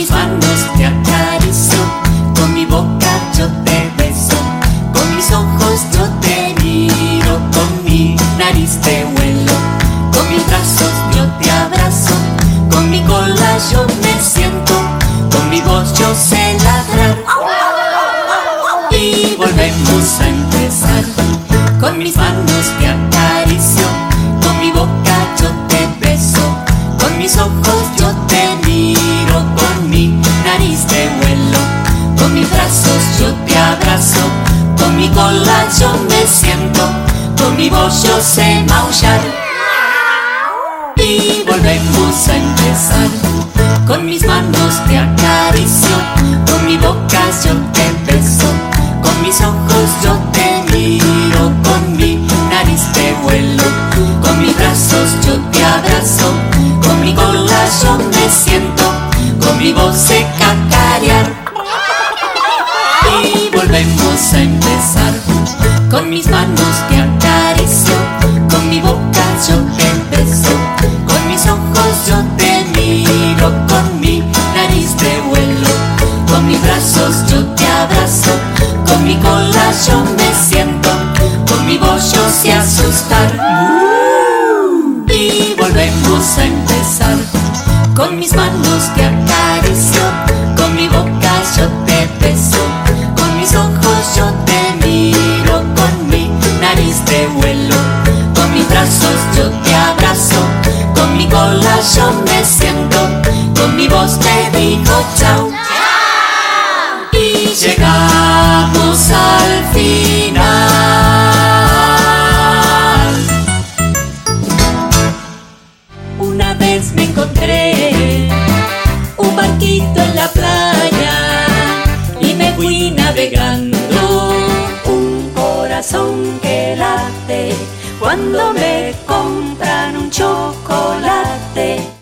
mis manos te acaricio, con mi boca yo te beso, con mis ojos yo te miro, con mi nariz te huelo, con mis brazos yo te abrazo, con mi cola yo me siento, con mi voz yo sé ladrar. Y volvemos a empezar, con mis manos te acaricio, yo te abrazo, con mi cola yo me siento, con mi voz yo sé maullar. Y volvemos a empezar, con mis manos te acaricio, con mi boca yo te beso, con mis ojos yo te miro, con mi nariz te vuelo, con mis brazos yo te abrazo, con mi cola yo me siento, con mi voz sé cacarear. Volvemos a empezar, con mis manos te acaricio, con mi boca yo te beso, con mis ojos yo te miro, con mi nariz te vuelo, con mis brazos yo te abrazo, con mi cola yo me siento, con mi voz yo sé asustar. Y volvemos a empezar, con mis manos te acaricio, siento, con mi voz te digo chao. chao. Y llegamos al final. Una vez me encontré un barquito en la playa y me fui navegando. Un corazón que late cuando me compran un chocolate.